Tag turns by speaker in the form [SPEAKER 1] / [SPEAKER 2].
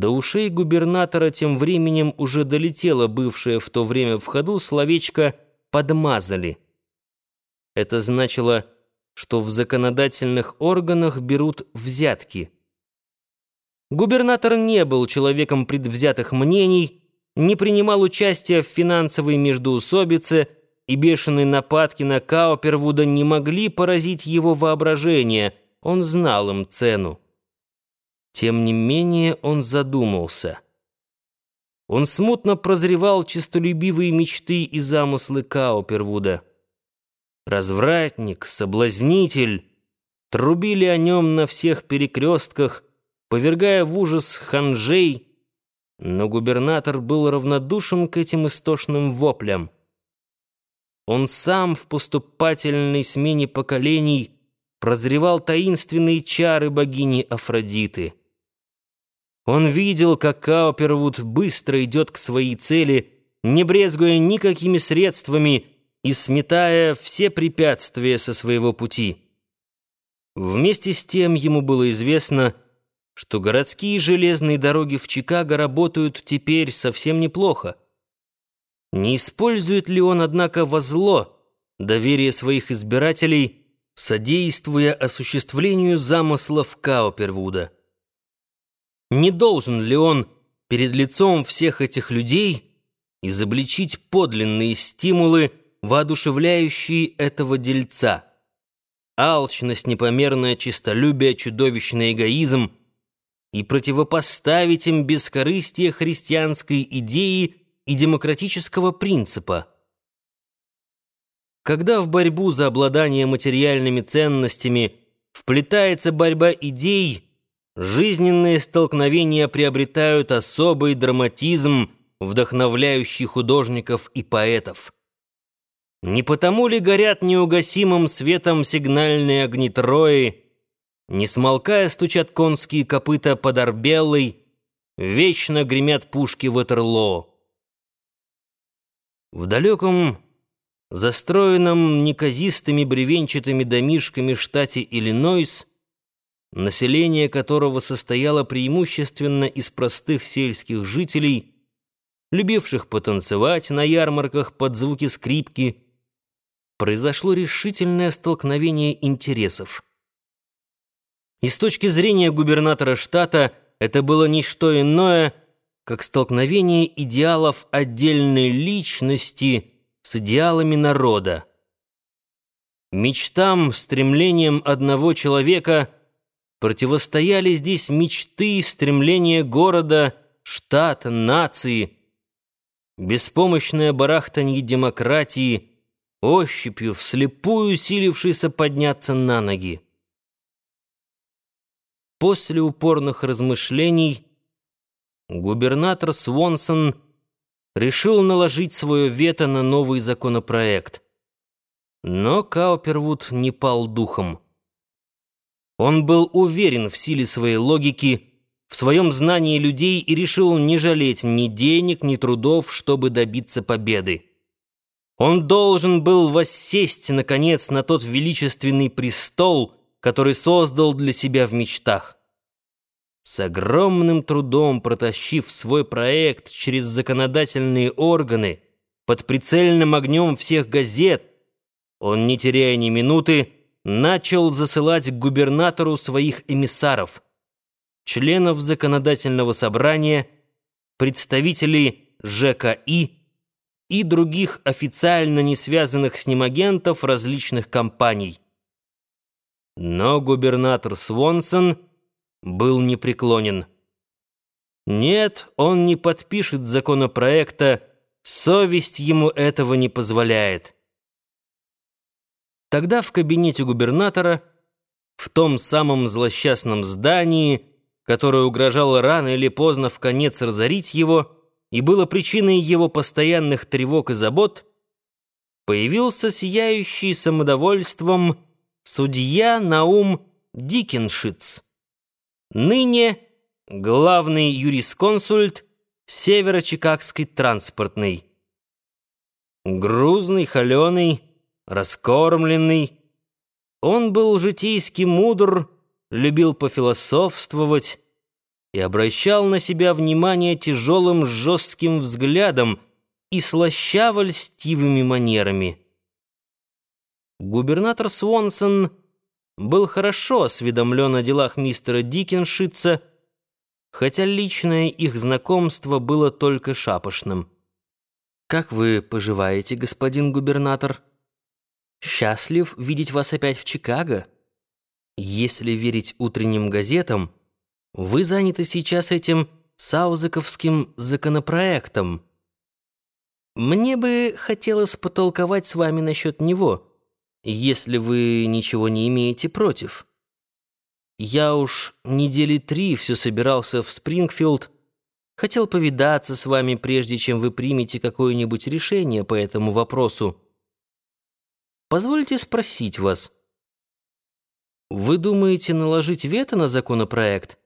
[SPEAKER 1] До ушей губернатора тем временем уже долетело бывшее в то время в ходу словечко «подмазали». Это значило, что в законодательных органах берут взятки. Губернатор не был человеком предвзятых мнений, не принимал участия в финансовой междоусобице, и бешеные нападки на Каупервуда не могли поразить его воображение, он знал им цену. Тем не менее он задумался. Он смутно прозревал честолюбивые мечты и замыслы Каупервуда. Развратник, соблазнитель, трубили о нем на всех перекрестках, повергая в ужас ханжей, но губернатор был равнодушен к этим истошным воплям. Он сам в поступательной смене поколений прозревал таинственные чары богини Афродиты — он видел, как Каупервуд быстро идет к своей цели, не брезгуя никакими средствами и сметая все препятствия со своего пути. Вместе с тем ему было известно, что городские железные дороги в Чикаго работают теперь совсем неплохо. Не использует ли он, однако, во зло доверие своих избирателей, содействуя осуществлению замыслов Каупервуда? Не должен ли он перед лицом всех этих людей изобличить подлинные стимулы, воодушевляющие этого дельца? Алчность, непомерное честолюбие, чудовищный эгоизм и противопоставить им бескорыстие христианской идеи и демократического принципа. Когда в борьбу за обладание материальными ценностями вплетается борьба идей, жизненные столкновения приобретают особый драматизм, вдохновляющий художников и поэтов. Не потому ли горят неугасимым светом сигнальные огни Трои, не смолкая стучат конские копыта под Арбеллой, вечно гремят пушки Ватерлоо. В далеком, застроенном неказистыми бревенчатыми домишками штате Иллинойс население которого состояло преимущественно из простых сельских жителей, любивших потанцевать на ярмарках под звуки скрипки, произошло решительное столкновение интересов. И с точки зрения губернатора штата это было не что иное, как столкновение идеалов отдельной личности с идеалами народа. Мечтам, стремлениям одного человека – Противостояли здесь мечты, стремления города, штата, нации. Беспомощное барахтанье демократии, ощупью, вслепую усилившийся подняться на ноги. После упорных размышлений губернатор Свонсон решил наложить свое вето на новый законопроект. Но Каупервуд не пал духом. Он был уверен в силе своей логики, в своем знании людей и решил не жалеть ни денег, ни трудов, чтобы добиться победы. Он должен был воссесть, наконец, на тот величественный престол, который создал для себя в мечтах. С огромным трудом протащив свой проект через законодательные органы, под прицельным огнем всех газет, он, не теряя ни минуты, начал засылать к губернатору своих эмиссаров, членов законодательного собрания, представителей ЖКИ и других официально не связанных с ним агентов различных компаний. Но губернатор Свонсон был непреклонен. Нет, он не подпишет законопроекта, совесть ему этого не позволяет. Тогда в кабинете губернатора, в том самом злосчастном здании, которое угрожало рано или поздно в конец разорить его и было причиной его постоянных тревог и забот, появился сияющий самодовольством судья Наум Дикеншиц, ныне главный юрисконсульт Северо-Чикагской транспортной. Грузный, холеный, раскормленный. Он был житейски мудр, любил пофилософствовать, и обращал на себя внимание тяжелым жестким взглядом и слащаво-льстивыми манерами. Губернатор Свонсон был хорошо осведомлен о делах мистера Дикеншица, хотя личное их знакомство было только шапошным. «Как вы поживаете, господин губернатор? Счастлив видеть вас опять в Чикаго. Если верить утренним газетам, вы заняты сейчас этим саузыковским законопроектом. Мне бы хотелось потолковать с вами насчет него» если вы ничего не имеете против. Я уж недели три все собирался в Спрингфилд, хотел повидаться с вами, прежде чем вы примете какое-нибудь решение по этому вопросу. Позвольте спросить вас. Вы думаете наложить вето на законопроект